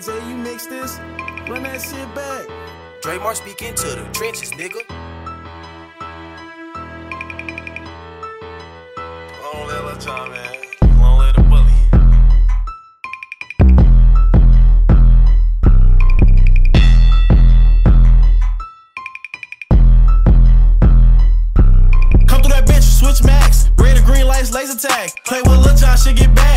AJ, you mix this? Run that shit back. Draymar speaking to the trenches, nigga. Long live Lil Jon, man. Long live the bully. Come through that bitch, switch max. Red and green lights, laser tag. Play with Lil Jon, shit get bad.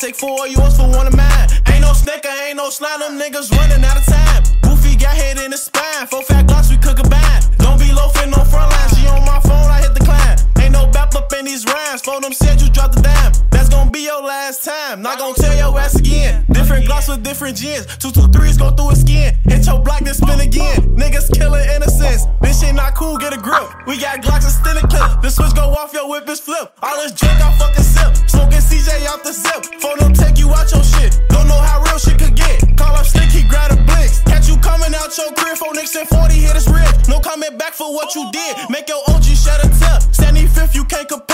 Take four yours for one of mine. Ain't no snake, ain't no slime. Them niggas running out of time. Goofy got hit in the spine. Four fat glocks, we could combine. Don't be loafing on front line. She on my phone, I hit the climb. Ain't no bap up in these rhymes. For them said you dropped the dime. That's gonna be your last time. Not gonna tell your ass again. Different glocks with different gins. Two two threes go through a skin. Hit your block, then spin again. Niggas killing innocence. This shit not cool, get a grip. We got glocks and still a clip. The whip is flip. All this drink, I fucking sip. Smoking CJ out the zip. For them take you out your shit. Don't know how real shit could get. Call up stick, he grab a blicks. Catch you coming out your crib. Knicks and 40 hit his rib. No coming back for what you did. Make your OG shed a tip. Fifth, you can't compel.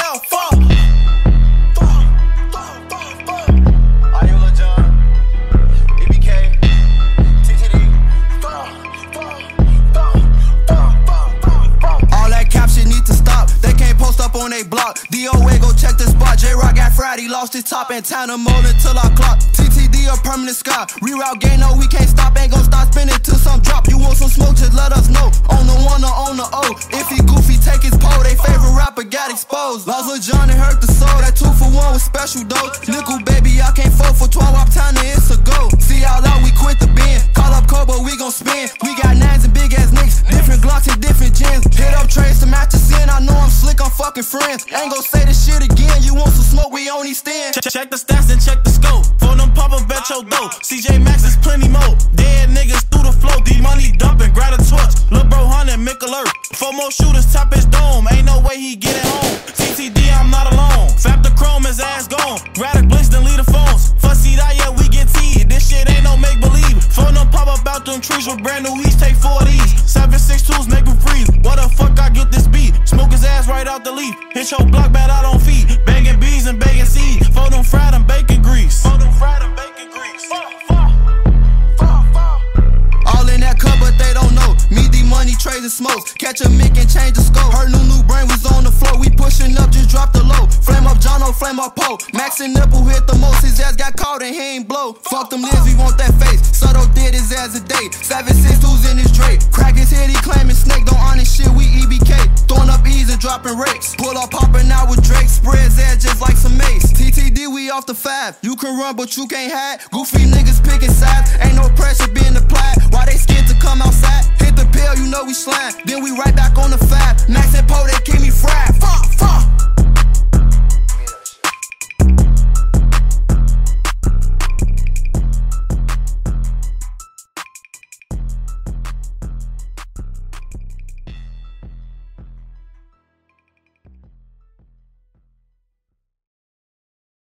His top and time to mold until I clock. TTD a permanent sky. Reroute game, no, we can't stop. Ain't gon' stop spinning till some drop. You want some smoke, just let us know. On the one or on the O. If he goofy, take his pole. They favorite rapper got exposed. Lost Jon and hurt the soul. That two for one was special though. Nickel baby, I can't fold for 12 up time, it's a go. See how loud we quit the bend. Call up Kobo, we gon' spin. We got nines and big ass nicks. Different Glocks and different gens. Hit up trades to match the sin. I know I'm slick, I'm fucking friends. Ain't gon' say this only stand. Check, check the stats and check the scope. For them pop up bet your. CJ Max is plenty more. Dead niggas through the flow. D money dumping, grab a torch. Lil bro hunting, Mick alert. Four more shooters, top his dome. Ain't no way he get it home. CTD, I'm not alone. Fap the chrome, his ass gone. The blitz, then leave the phones. Fussy die, yeah, we get teed. This shit ain't no make believe. For them pop up out them trees with brand new heats. Take four of these. Seven six twos, make him freeze. What the fuck I get this beat? Smoke his ass right out the leaf. Hit your block bad I don't feet. Banging and banging seeds. For them fried and bacon grease. For them fried and bacon grease. All in that cup, but they don't know. Me, the money, trading smokes. Catch a mic and change the scope. Her new new brain was on the floor. We pushing up, just drop the low. Flame up John, flame up Poe. Max and nipple hit the most. His ass got caught and he ain't blow. Fuck them lids, we want that face. Soto did his ass a date. Seven six twos in his Drake. Crack his head, he claiming snake. Don't honest shit, we EBK. Throwing up E's and dropping rakes. Pull up, off the five. You can run, but you can't hide. Goofy niggas picking sides. Ain't no pressure being applied. Why they scared to come outside? Hit the pill, you know we slime. Then we right back on